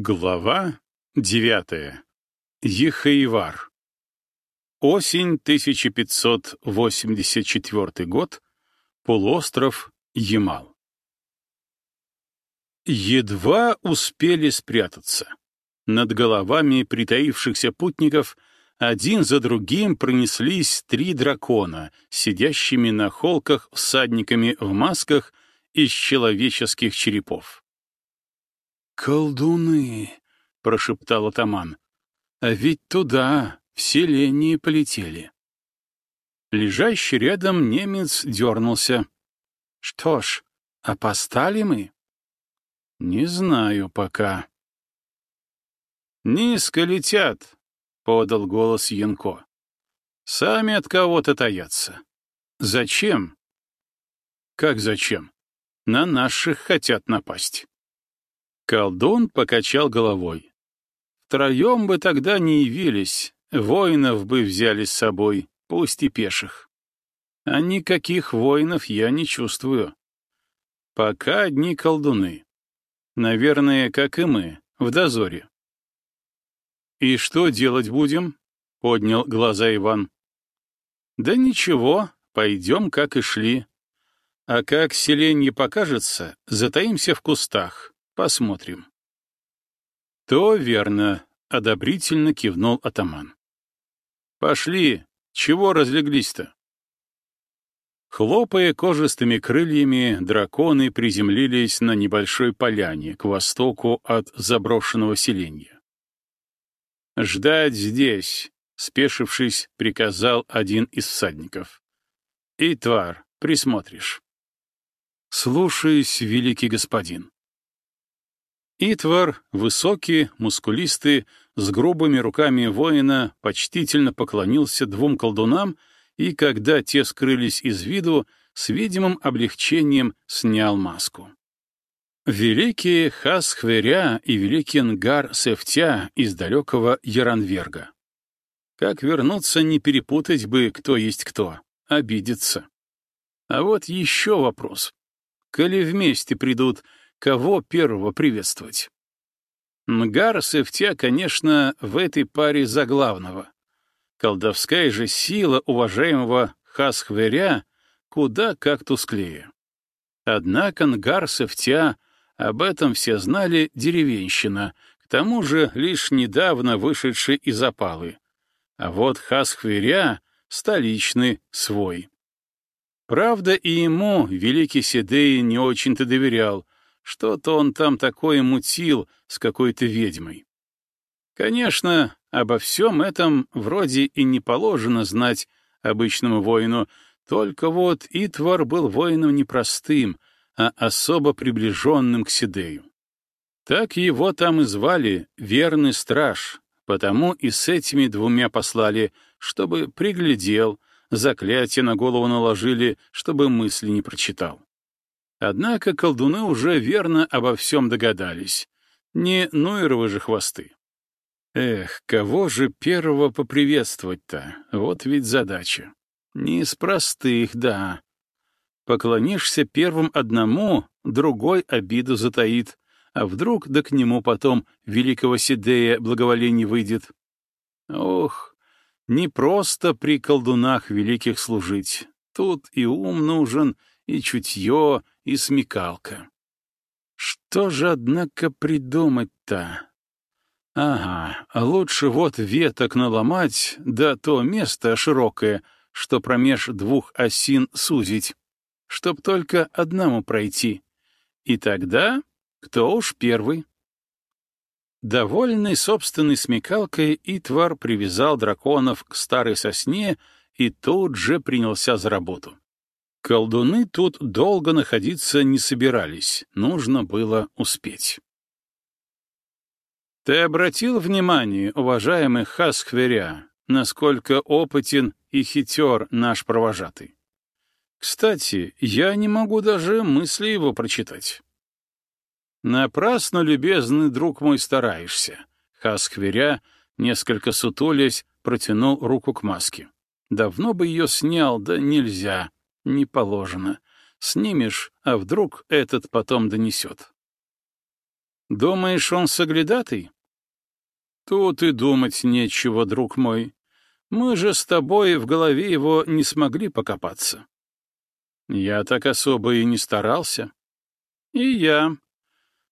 Глава девятая. Ехаивар. Осень 1584 год. Полуостров Ямал. Едва успели спрятаться. Над головами притаившихся путников один за другим пронеслись три дракона, сидящими на холках всадниками в масках из человеческих черепов. «Колдуны!» — прошептал атаман. «А ведь туда, в селение, полетели». Лежащий рядом немец дернулся. «Что ж, опостали мы?» «Не знаю пока». «Низко летят», — подал голос Янко. «Сами от кого-то таятся. Зачем?» «Как зачем? На наших хотят напасть». Колдун покачал головой. Втроем бы тогда не явились, воинов бы взяли с собой, пусть и пеших. А никаких воинов я не чувствую. Пока одни колдуны. Наверное, как и мы, в дозоре. «И что делать будем?» — поднял глаза Иван. «Да ничего, пойдем, как и шли. А как селенье покажется, затаимся в кустах, Посмотрим. То верно, одобрительно кивнул атаман. Пошли, чего разлеглись-то? Хлопая кожистыми крыльями, драконы приземлились на небольшой поляне к востоку от заброшенного селения. «Ждать здесь», — спешившись, приказал один из всадников. «Итвар, присмотришь». «Слушаюсь, великий господин». Итвар, высокий, мускулистый, с грубыми руками воина, почтительно поклонился двум колдунам и, когда те скрылись из виду, с видимым облегчением снял маску. Великий Хасхверя и великий Нгар Сефтя из далекого Яранверга. Как вернуться, не перепутать бы, кто есть кто, обидеться. А вот еще вопрос. Коли вместе придут, кого первого приветствовать. Мгар Севтя, конечно, в этой паре за главного. Колдовская же сила уважаемого Хасхверя куда как тусклее. Однако Нгар Севтя, об этом все знали деревенщина, к тому же лишь недавно вышедший из опалы. А вот Хасхверя — столичный свой. Правда, и ему великий Седей не очень-то доверял, что-то он там такое мутил с какой-то ведьмой. Конечно, обо всем этом вроде и не положено знать обычному воину, только вот Итвар был воином непростым, а особо приближенным к Сидею. Так его там и звали «Верный страж», потому и с этими двумя послали, чтобы приглядел, заклятие на голову наложили, чтобы мысли не прочитал. Однако колдуны уже верно обо всем догадались. Не Нуеровы же хвосты. Эх, кого же первого поприветствовать-то? Вот ведь задача. Не из простых, да. Поклонишься первым одному, другой обиду затаит, а вдруг да к нему потом великого Сидея благоволение выйдет. Ох, не просто при колдунах великих служить. Тут и ум нужен, и чутье, и смекалка. Что же, однако, придумать-то? Ага, лучше вот веток наломать, да то место широкое, что промеж двух осин сузить, чтоб только одному пройти. И тогда кто уж первый? Довольный собственной смекалкой, Итвар привязал драконов к старой сосне и тут же принялся за работу. Колдуны тут долго находиться не собирались, нужно было успеть. Ты обратил внимание, уважаемый Хасхверя, насколько опытен и хитер наш провожатый? Кстати, я не могу даже мысли его прочитать. Напрасно, любезный друг мой, стараешься. Хасхверя, несколько сутулясь, протянул руку к маске. Давно бы ее снял, да нельзя. Не положено. Снимешь, а вдруг этот потом донесет. Думаешь, он соглядатый? Тут и думать нечего, друг мой. Мы же с тобой в голове его не смогли покопаться. Я так особо и не старался. И я.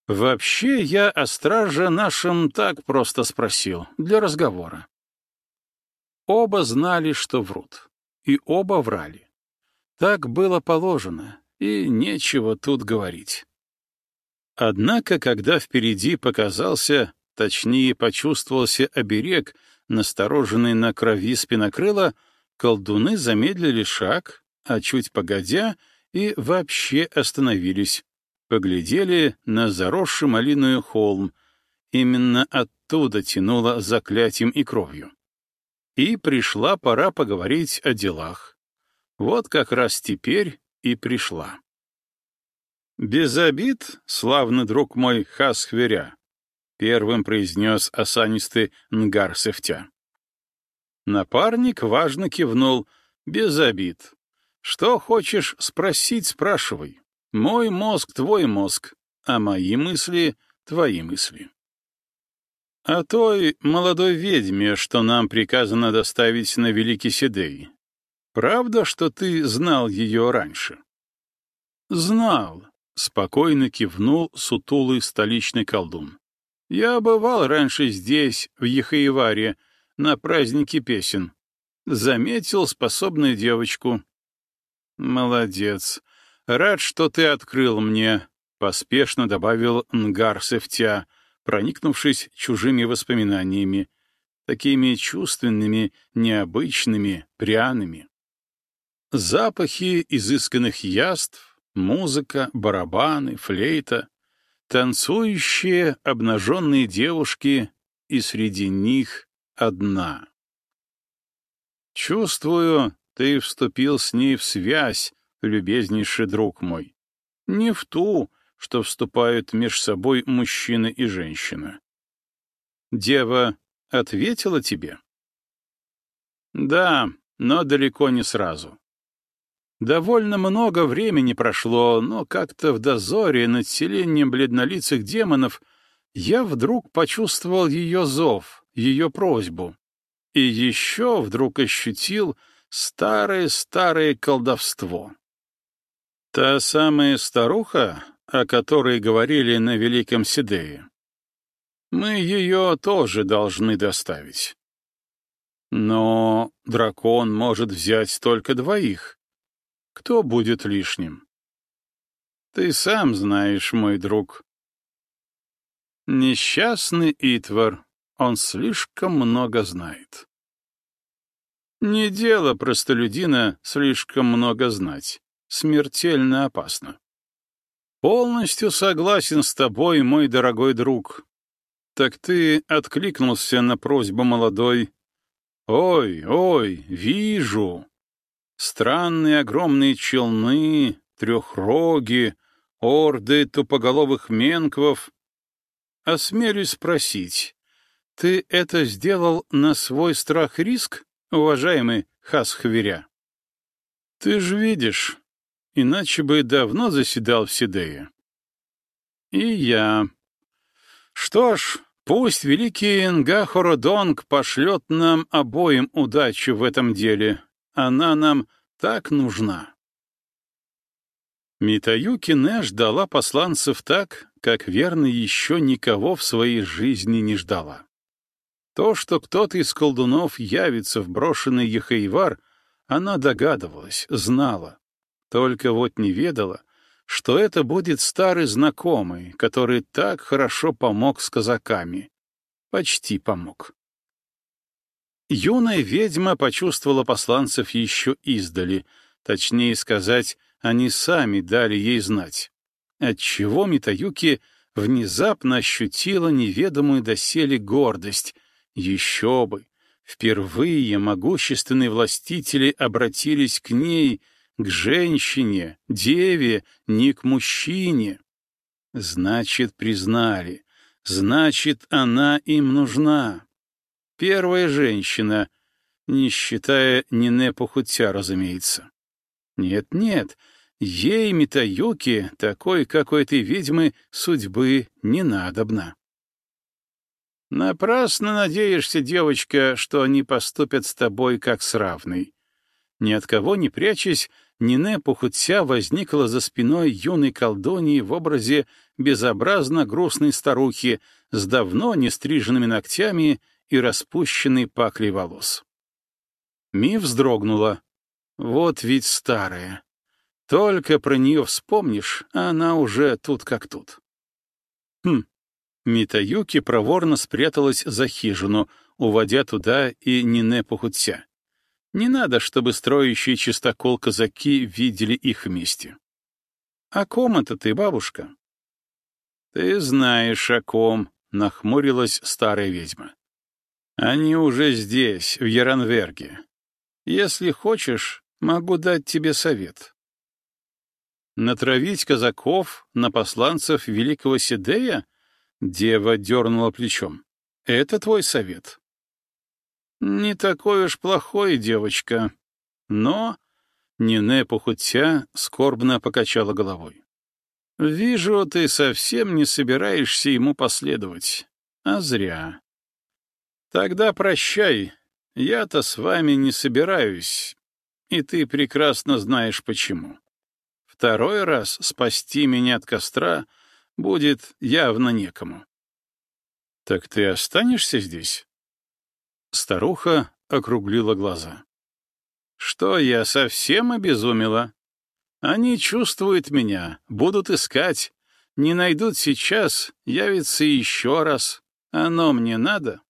Вообще я о страже нашем так просто спросил, для разговора. Оба знали, что врут, и оба врали. Так было положено, и нечего тут говорить. Однако, когда впереди показался, точнее почувствовался оберег, настороженный на крови спинокрыла, колдуны замедлили шаг, а чуть погодя и вообще остановились, поглядели на заросший малиную холм. Именно оттуда тянуло заклятием и кровью. И пришла пора поговорить о делах. Вот как раз теперь и пришла. «Без обид, славный друг мой Хасхверя», — первым произнес осанистый Нгар Сефтя. Напарник важно кивнул, без обид. «Что хочешь спросить, спрашивай. Мой мозг — твой мозг, а мои мысли — твои мысли». «О той молодой ведьме, что нам приказано доставить на Великий Седей. Правда, что ты знал ее раньше?» «Знал», Спокойно кивнул сутулый столичный колдун. «Я бывал раньше здесь, в Ехаеваре, на празднике песен. Заметил способную девочку». «Молодец. Рад, что ты открыл мне», — поспешно добавил Нгар Сефтя, проникнувшись чужими воспоминаниями, такими чувственными, необычными, пряными. Запахи изысканных яств, Музыка, барабаны, флейта, танцующие обнаженные девушки, и среди них одна. Чувствую, ты вступил с ней в связь, любезнейший друг мой. Не в ту, что вступают меж собой мужчина и женщина. Дева ответила тебе? Да, но далеко не сразу. Довольно много времени прошло, но как-то в дозоре над селением бледнолицых демонов я вдруг почувствовал ее зов, ее просьбу. И еще вдруг ощутил старое-старое колдовство. Та самая старуха, о которой говорили на Великом Сидее. Мы ее тоже должны доставить. Но дракон может взять только двоих. Кто будет лишним? Ты сам знаешь, мой друг. Несчастный Итвар, он слишком много знает. Не дело простолюдина слишком много знать. Смертельно опасно. Полностью согласен с тобой, мой дорогой друг. Так ты откликнулся на просьбу молодой. Ой, ой, вижу. Странные огромные челны, трехроги, орды тупоголовых менквов. Осмелюсь спросить, ты это сделал на свой страх и риск, уважаемый Хасхверя? Ты же видишь, иначе бы давно заседал в Сидее. И я. Что ж, пусть великий Нгахородонг пошлет нам обоим удачу в этом деле, она нам так нужна. Митаюки не ждала посланцев так, как верно еще никого в своей жизни не ждала. То, что кто-то из колдунов явится в брошенный Ехаивар, она догадывалась, знала. Только вот не ведала, что это будет старый знакомый, который так хорошо помог с казаками. Почти помог. Юная ведьма почувствовала посланцев еще издали, точнее сказать, они сами дали ей знать, отчего Митаюки внезапно ощутила неведомую доселе гордость. Еще бы! Впервые могущественные властители обратились к ней, к женщине, деве, не к мужчине. Значит, признали. Значит, она им нужна. Первая женщина, не считая Нине Пахутя, разумеется. Нет-нет, ей, Митаюки, такой, как у этой ведьмы, судьбы не надобно. Напрасно надеешься, девочка, что они поступят с тобой как с равной. Ни от кого не прячась, Нине Пухутся возникла за спиной юной колдуньи в образе безобразно грустной старухи с давно нестриженными ногтями и распущенной паклей волос. Ми вздрогнула. Вот ведь старая. Только про нее вспомнишь, а она уже тут как тут. Хм. Митаюки проворно спряталась за хижину, уводя туда и Нине Пухутся. Не надо, чтобы строящие чистокол казаки видели их вместе. «О ком это ты, бабушка?» «Ты знаешь, о ком», — нахмурилась старая ведьма. «Они уже здесь, в Яранверге. Если хочешь, могу дать тебе совет. Натравить казаков на посланцев великого Сидея?» Дева дернула плечом. «Это твой совет?» Не такой уж плохой, девочка. Но... Нине похудя скорбно покачала головой. «Вижу, ты совсем не собираешься ему последовать. А зря. Тогда прощай. Я-то с вами не собираюсь. И ты прекрасно знаешь, почему. Второй раз спасти меня от костра будет явно некому». «Так ты останешься здесь?» Старуха округлила глаза. «Что, я совсем обезумела? Они чувствуют меня, будут искать. Не найдут сейчас, явится еще раз. Оно мне надо?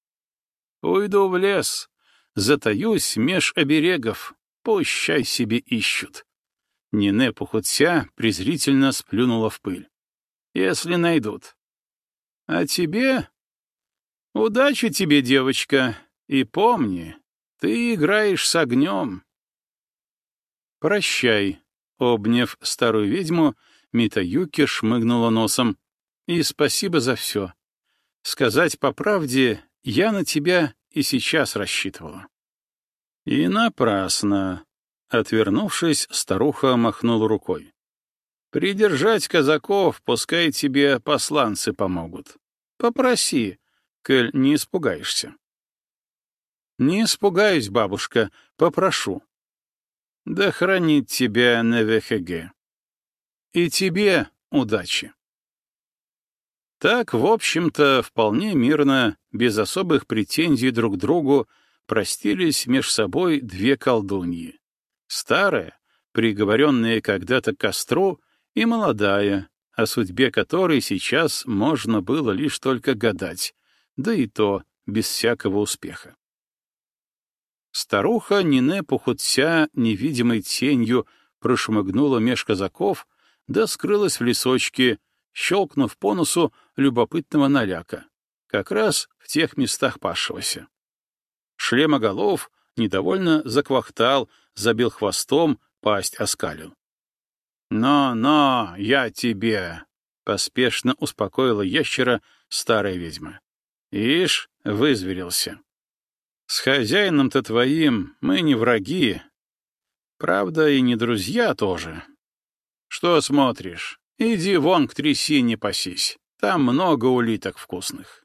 Уйду в лес, затаюсь меж оберегов, пущай себе ищут». Нине Пухутся презрительно сплюнула в пыль. «Если найдут. А тебе? Удачи тебе, девочка, и помни, ты играешь с огнем. Прощай, обняв старую ведьму, Митаюки шмыгнула носом. И спасибо за все. Сказать по правде, я на тебя и сейчас рассчитывала. И напрасно. Отвернувшись, старуха махнула рукой. Придержать казаков, пускай тебе посланцы помогут. Попроси, коль не испугаешься. Не испугаюсь, бабушка, попрошу. Да хранит тебя на ВХГ. И тебе удачи. Так, в общем-то, вполне мирно, без особых претензий друг к другу, простились меж собой две колдуньи. Старая, приговоренная когда-то к костру, и молодая, о судьбе которой сейчас можно было лишь только гадать, да и то без всякого успеха. Старуха Нине Пухутся невидимой тенью прошмыгнула меж казаков, да скрылась в лесочке, щелкнув по носу любопытного наляка, как раз в тех местах пасшегося. Шлемоголов недовольно заквахтал, забил хвостом, пасть оскалил. «Но-но, я тебе!» — поспешно успокоила ящера старая ведьма. «Ишь, вызверился. С хозяином-то твоим мы не враги. Правда, и не друзья тоже. Что смотришь? Иди вон к трясине пасись. Там много улиток вкусных.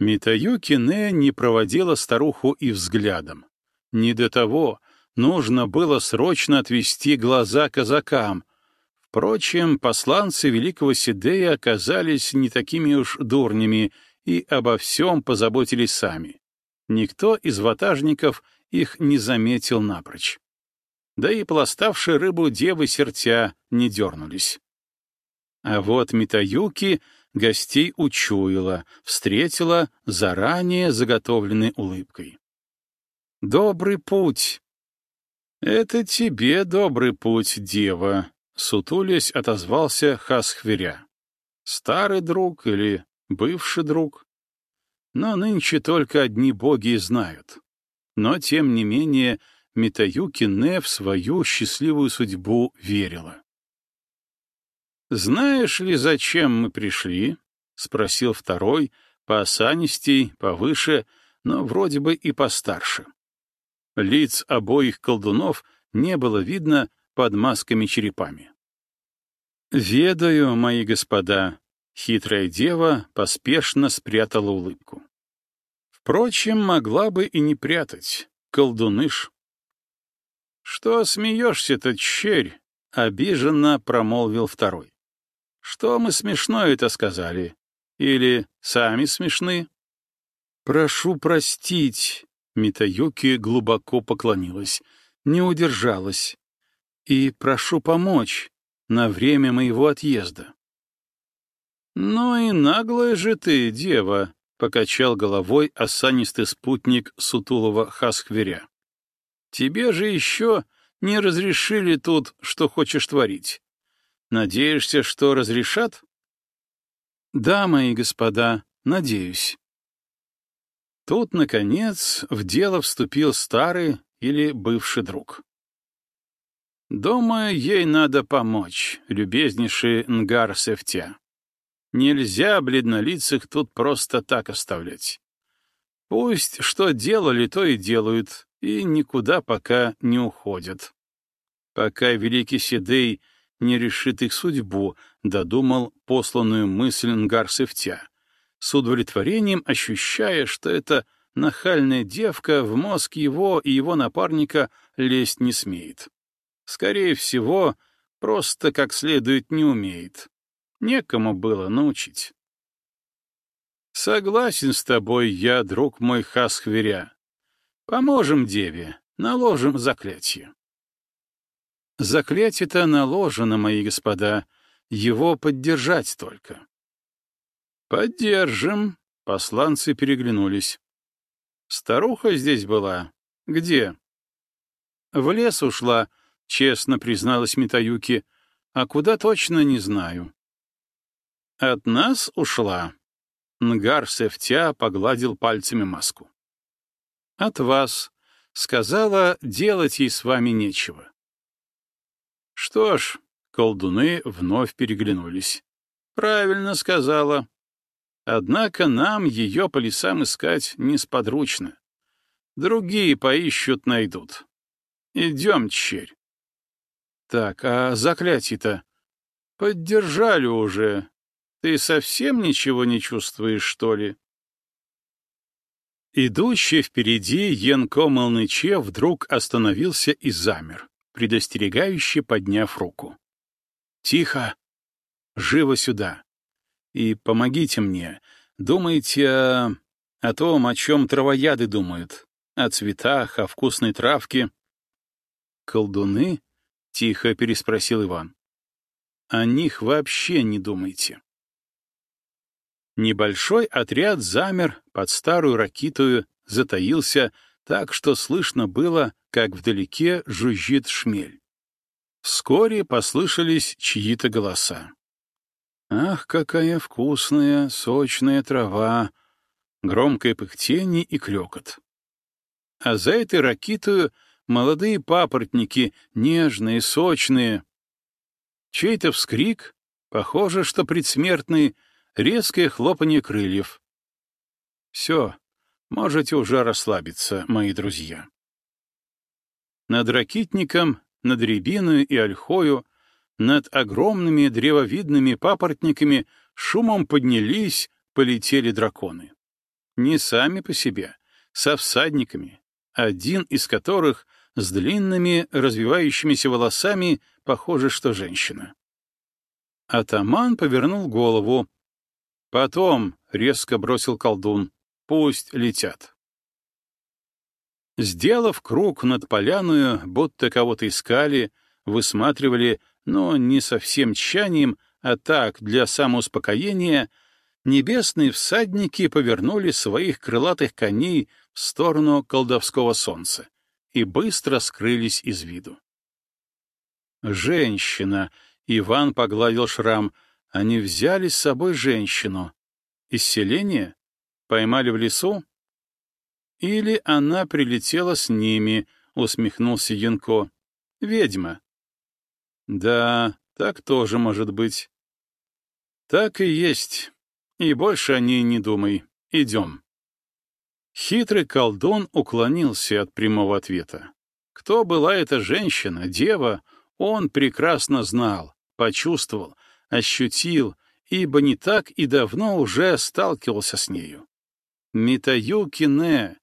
Митаюки Не не проводила старуху и взглядом. Не до того, нужно было срочно отвести глаза казакам. Впрочем, посланцы великого Сидея оказались не такими уж дурнями и обо всем позаботились сами. Никто из ватажников их не заметил напрочь. Да и пластавшие рыбу девы сертя не дернулись. А вот Митаюки гостей учуяла, встретила заранее заготовленной улыбкой. «Добрый путь!» «Это тебе добрый путь, дева», — сутулясь отозвался Хасхверя. «Старый друг или бывший друг?» Но нынче только одни боги знают. Но, тем не менее, Митаюки Не в свою счастливую судьбу верила. «Знаешь ли, зачем мы пришли?» — спросил второй, поосанистей, повыше, но вроде бы и постарше. Лиц обоих колдунов не было видно, под масками-черепами. «Ведаю, мои господа», — хитрая дева поспешно спрятала улыбку. Впрочем, могла бы и не прятать, колдуныш. «Что смеешься-то, черь?» — обиженно промолвил второй. «Что мы смешное это сказали? Или сами смешны?» «Прошу простить», — Митаюки глубоко поклонилась, не удержалась. «И прошу помочь на время моего отъезда». «Ну и наглая же ты, дева», — покачал головой осанистый спутник сутулого Хасхверя. «Тебе же еще не разрешили тут, что хочешь творить. Надеешься, что разрешат?» «Да, мои господа, надеюсь». Тут, наконец, в дело вступил старый или бывший друг. «Думаю, ей надо помочь, любезнейший Нгар Сефтя. Нельзя бледнолицых тут просто так оставлять. Пусть что делали, то и делают, и никуда пока не уходят. Пока великий Седей не решит их судьбу, додумал посланную мысль Нгар Сефтя с удовлетворением ощущая, что эта нахальная девка в мозг его и его напарника лезть не смеет. Скорее всего, просто как следует не умеет. Некому было научить. Согласен с тобой я, друг мой Хасхверя. Поможем деве, наложим заклятие. Заклятие-то наложено, мои господа, его поддержать только. «Поддержим», — посланцы переглянулись. «Старуха здесь была. Где?» «В лес ушла», — честно призналась Митаюки. «А куда точно, не знаю». «От нас ушла?» Нгар Сефтя погладил пальцами маску. «От вас», — сказала, делать ей с вами нечего. Что ж, колдуны вновь переглянулись. «Правильно сказала. Однако нам ее по лесам искать несподручно. Другие поищут, найдут. Идем, черь. Так, а заклятие-то? Поддержали уже. Ты совсем ничего не чувствуешь, что ли? Идущий впереди Янко Молныче вдруг остановился и замер, предостерегающе подняв руку. «Тихо! Живо сюда! И помогите мне. Думайте о... о том, о чем травояды думают. О цветах, о вкусной травке. «Колдуны?» — тихо переспросил Иван. «О них вообще не думайте». Небольшой отряд замер под старую ракитую, затаился так, что слышно было, как вдалеке жужжит шмель. Вскоре послышались чьи-то голоса. Ах, какая вкусная, сочная трава! Громкое пыхтение и клёкот. А за этой ракитою молодые папоротники, нежные, сочные. Чей-то вскрик, похоже, что предсмертный, резкое хлопанье крыльев. Все, можете уже расслабиться, мои друзья. Над ракитником, над рябиною и ольхою над огромными древовидными папоротниками шумом поднялись, полетели драконы. Не сами по себе, со всадниками, один из которых с длинными развивающимися волосами, похоже, что женщина. Атаман повернул голову. Потом резко бросил колдун. Пусть летят. Сделав круг над поляную, будто кого-то искали, высматривали, но не совсем тщанием, а так, для самоуспокоения, небесные всадники повернули своих крылатых коней в сторону колдовского солнца и быстро скрылись из виду. «Женщина!» — Иван погладил шрам. «Они взяли с собой женщину. Из? Поймали в лесу?» «Или она прилетела с ними», — усмехнулся Янко. «Ведьма. Да, так тоже может быть. Так и есть. И больше о ней не думай. Идем. Хитрый колдун уклонился от прямого ответа. Кто была эта женщина, дева, Он прекрасно знал, почувствовал, ощутил, ибо не так и давно уже сталкивался с нею. Митаюкине,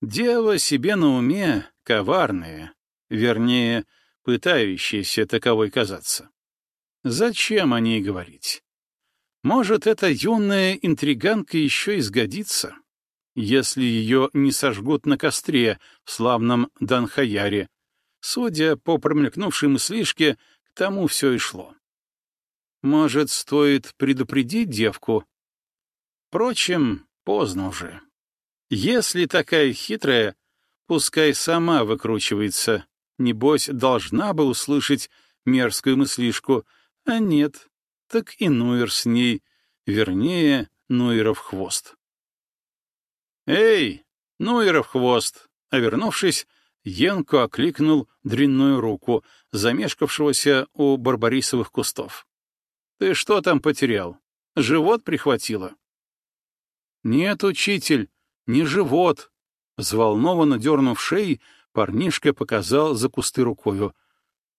дело себе на уме коварное, вернее, пытающееся таковой казаться. Зачем о ней говорить? Может, эта юная интриганка еще и сгодится, если ее не сожгут на костре в славном Данхаяре. Судя по промелькнувшей мыслишке, к тому все и шло. Может, стоит предупредить девку? Впрочем, поздно уже. Если такая хитрая, пускай сама выкручивается. Небось, должна бы услышать мерзкую мыслишку, а нет, так и Нуер с ней, вернее, Нуеров хвост. «Эй, Нуеров хвост!» А вернувшись, Енко окликнул дрянную руку, замешкавшегося у барбарисовых кустов. «Ты что там потерял? Живот прихватило?» «Нет, учитель, не живот!» Взволнованно дернув шеи, парнишка показал за кусты рукою.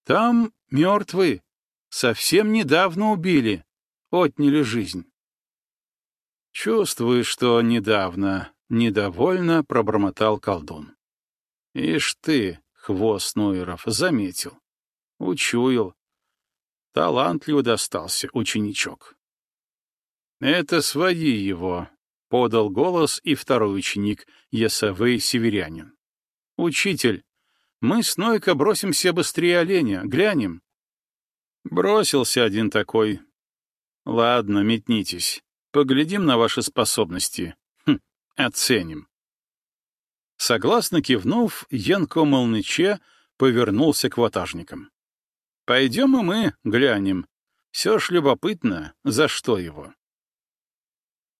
«Там мертвый, Совсем недавно убили, отняли жизнь. Чувствую, что недавно, недовольно пробормотал колдун. Ишь ты, хвост Нуеров, заметил. Учуял. Талантливо достался ученичок. Это свои его, — подал голос и второй ученик, Ясовый северянин. «Учитель, мы с Нойко бросимся быстрее оленя, глянем». Бросился один такой. Ладно, метнитесь. Поглядим на ваши способности. Хм, оценим. Согласно кивнув, Янко Молныче повернулся к ватажникам. Пойдем и мы глянем. Все ж любопытно, за что его.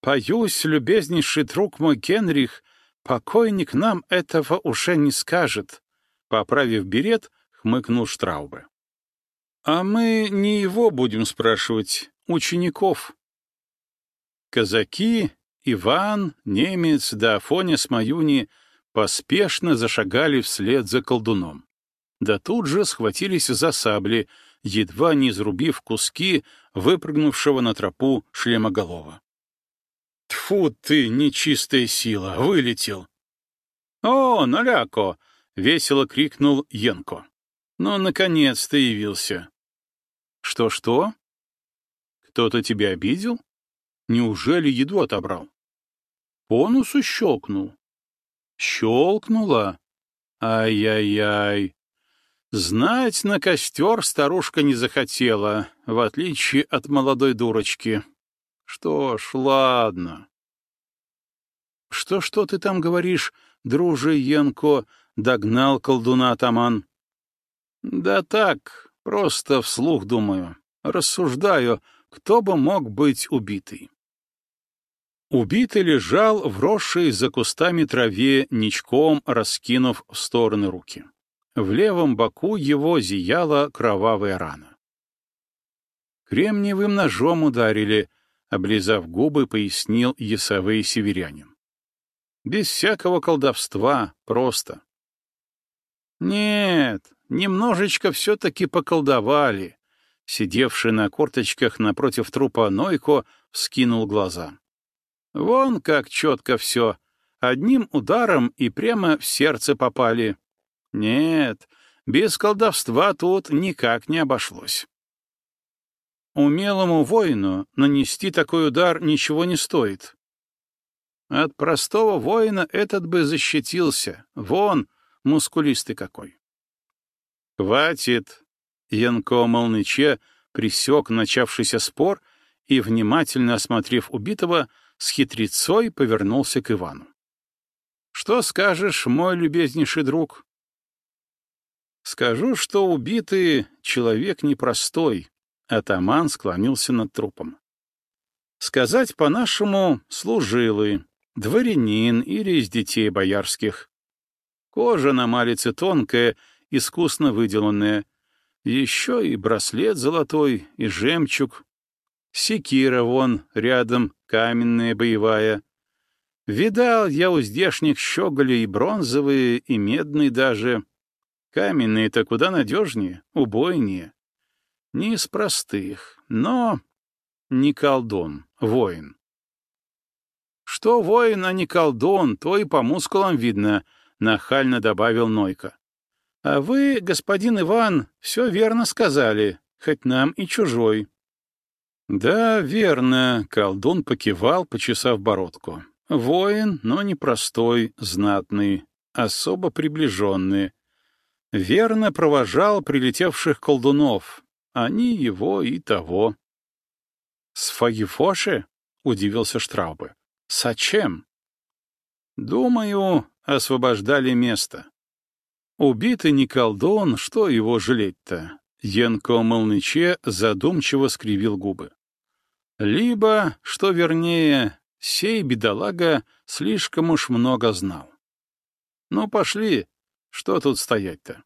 Поюсь, любезнейший друг мой Генрих, покойник нам этого уже не скажет. Поправив берет, хмыкнул Штраубе. А мы не его будем спрашивать, учеников. Казаки, Иван, немец да Афоня с Маюни поспешно зашагали вслед за колдуном. Да тут же схватились за сабли, едва не изрубив куски выпрыгнувшего на тропу шлемоголова. Тфу ты, нечистая сила, вылетел! О, наляко! — весело крикнул Янко. Ну, наконец-то явился. Что-что? Кто-то тебя обидел? Неужели еду отобрал? По носу щелкнул. Щелкнула? Ай-яй-яй. Знать на костер старушка не захотела, в отличие от молодой дурочки. Что ж, ладно. Что-что ты там говоришь, друже Янко, догнал колдуна атаман. Да так, просто вслух думаю, рассуждаю, кто бы мог быть убитый. Убитый лежал, вросший за кустами траве, ничком раскинув в стороны руки. В левом боку его зияла кровавая рана. Кремниевым ножом ударили, облизав губы, пояснил ясовый северянин. Без всякого колдовства, просто. Нет, немножечко все-таки поколдовали. Сидевший на корточках напротив трупа Нойко вскинул глаза. Вон как четко все. Одним ударом и прямо в сердце попали. Нет, без колдовства тут никак не обошлось. Умелому воину нанести такой удар ничего не стоит. От простого воина этот бы защитился. Вон, мускулистый какой. «Хватит!» — Янко Молныче присек начавшийся спор и, внимательно осмотрев убитого, с хитрецой повернулся к Ивану. «Что скажешь, мой любезнейший друг?» «Скажу, что убитый человек непростой», — атаман склонился над трупом. «Сказать по-нашему, служилый, дворянин или из детей боярских. Кожа на малице тонкая искусно выделанная. Еще и браслет золотой, и жемчуг. Секира вон рядом, каменная боевая. Видал я у здешних щеголей и бронзовые, и медные даже. Каменные-то куда надежнее, убойнее. Не из простых, но не колдун, воин. Что воин, а не колдун, то и по мускулам видно, — нахально добавил Нойка. А вы, господин Иван, все верно сказали, хоть нам и чужой. Да, верно, колдун покивал, почесав бородку. Воин, но не простой, знатный, особо приближенный. Верно провожал прилетевших колдунов. Они его и того. «С Фагифоши?» — удивился Штраубе. «Зачем?» «Думаю, освобождали место. Убитый не колдун, что его жалеть-то?» Янко Молныче задумчиво скривил губы. «Либо, что вернее, Сей бедолага слишком уж много знал. Ну, пошли, что тут стоять-то?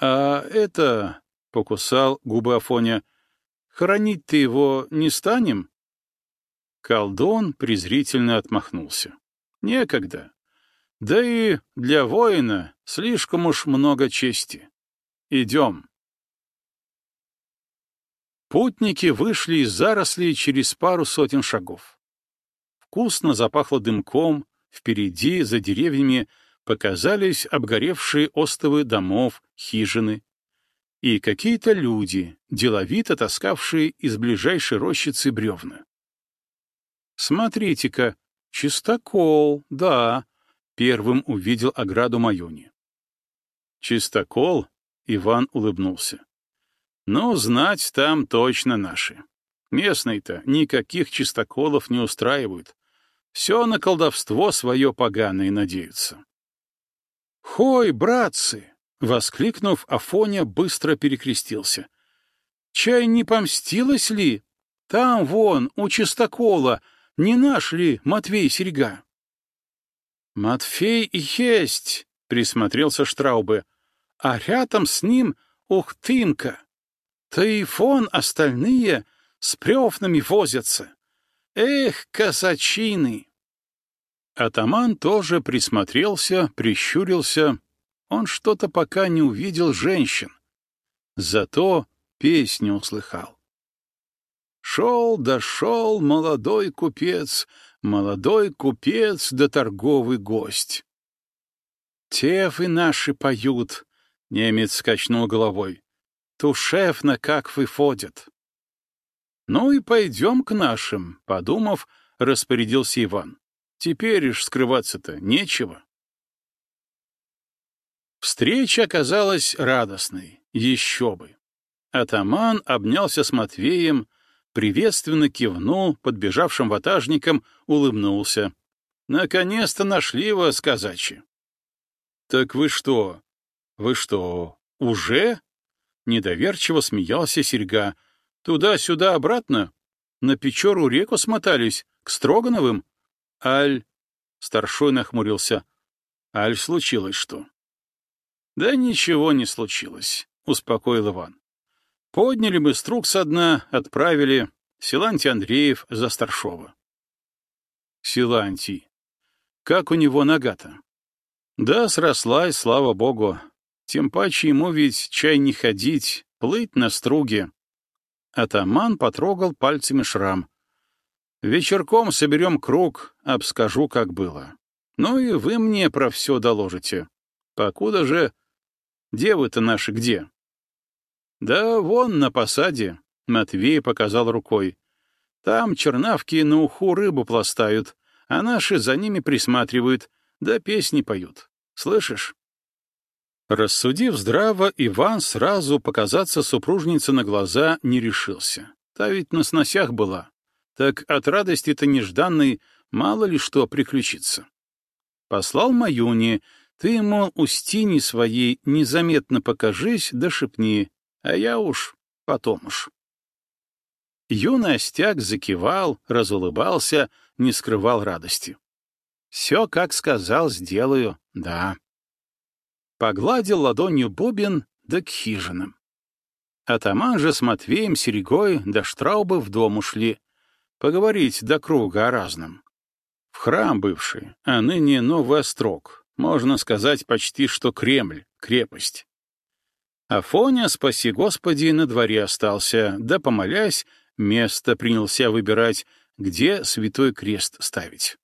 А это, — покусал губы Афоня, — хоронить-то его не станем? Колдун презрительно отмахнулся. Некогда. Да и для воина слишком уж много чести. Идем. Путники вышли из зарослей через пару сотен шагов. Вкусно запахло дымком, впереди, за деревьями, показались обгоревшие остовы домов, хижины. И какие-то люди, деловито таскавшие из ближайшей рощицы бревна. «Смотрите-ка, чистокол, да», — первым увидел ограду Маюни. «Чистокол?» — Иван улыбнулся. «Ну, знать там точно наши. Местные-то никаких чистоколов не устраивают. Все на колдовство свое поганое надеются. «Хой, братцы!» — воскликнув, Афоня быстро перекрестился. «Чай не помстилась ли? Там, вон, у чистокола, не наш ли Матвей Серега?» «Матфей есть!» — присмотрелся Штраубе. «А рядом с ним Ухтынка. Таифон остальные с прёфнами возятся. Эх, казачины! Атаман тоже присмотрелся, прищурился. Он что-то пока не увидел женщин. Зато песню услыхал. Шел да шел молодой купец, молодой купец да торговый гость. Тевы наши поют, — немец качнул головой. Тушевно как выходят. «Ну и пойдем к нашим», — подумав, распорядился Иван. «Теперь уж скрываться-то нечего». Встреча оказалась радостной, еще бы. Атаман обнялся с Матвеем, приветственно кивнул подбежавшим ватажникам, улыбнулся. «Наконец-то нашли вас, казачи!» «Так вы что? Вы что, уже?» Недоверчиво смеялся Серьга, Туда-сюда обратно? На Печору реку смотались, к Строгановым? Аль... Старшой нахмурился. Аль, случилось что? Да ничего не случилось, успокоил Иван. Подняли бы струк со дна, отправили. Силантий Андреев за Старшова. Силантий. Как у него нога-то? Да, срослась, слава богу. Тем паче ему ведь чай не ходить, плыть на струге. Атаман потрогал пальцами шрам. «Вечерком соберем круг, обскажу, как было. Ну и вы мне про все доложите. Покуда же... Девы-то наши где?» «Да вон на посаде», — Матвей показал рукой. «Там чернавки на уху рыбу пластают, а наши за ними присматривают, да песни поют. Слышишь?» Рассудив здраво, Иван сразу показаться супружнице на глаза не решился. Та ведь на сносях была. Так от радости-то нежданной мало ли что приключится. Послал Маюне, ты, мол, Устине своей незаметно покажись да шепни, а я уж потом уж. Юный остяк закивал, разулыбался, не скрывал радости. Все, как сказал, сделаю, да. Погладил ладонью бубен, да к хижинам. Атаман же с Матвеем Серегой до Штраубы в дом ушли. Поговорить до круга о разном. В храм бывший, а ныне новый острог. Можно сказать почти, что Кремль. крепость. Афоня, спаси Господи, на дворе остался, да, помолясь, место принялся выбирать, где святой крест ставить.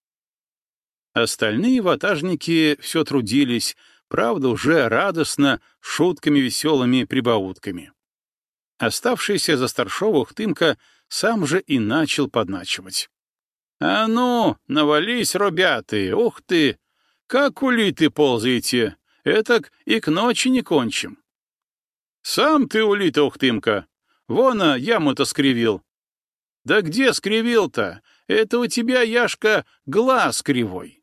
Остальные ватажники все трудились, правда, уже радостно, шутками веселыми прибаутками. Оставшийся за старшого Ухтымка сам же и начал подначивать. «А ну, навались, ребята, ух ты! Как улиты ползаете! Этак и к ночи не кончим!» «Сам ты улита, Ухтымка! Вон, яму-то скривил!» «Да где скривил-то? Это у тебя, Яшка, глаз кривой!»